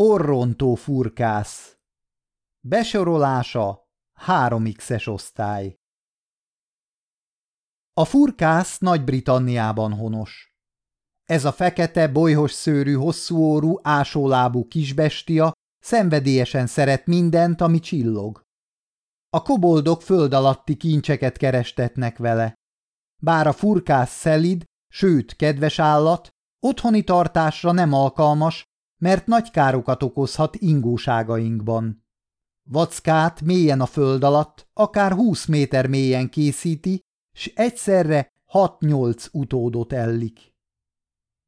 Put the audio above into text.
Orrontó furkász Besorolása 3x-es osztály A furkász Nagy-Britanniában honos. Ez a fekete, bolyhos szőrű, hosszúórú, ásólábú kisbestia szenvedélyesen szeret mindent, ami csillog. A koboldok föld alatti kincseket kerestetnek vele. Bár a furkász szelid, sőt kedves állat, otthoni tartásra nem alkalmas, mert nagy károkat okozhat ingóságainkban. Vackát mélyen a föld alatt, akár 20 méter mélyen készíti, s egyszerre 6-8 utódot ellik.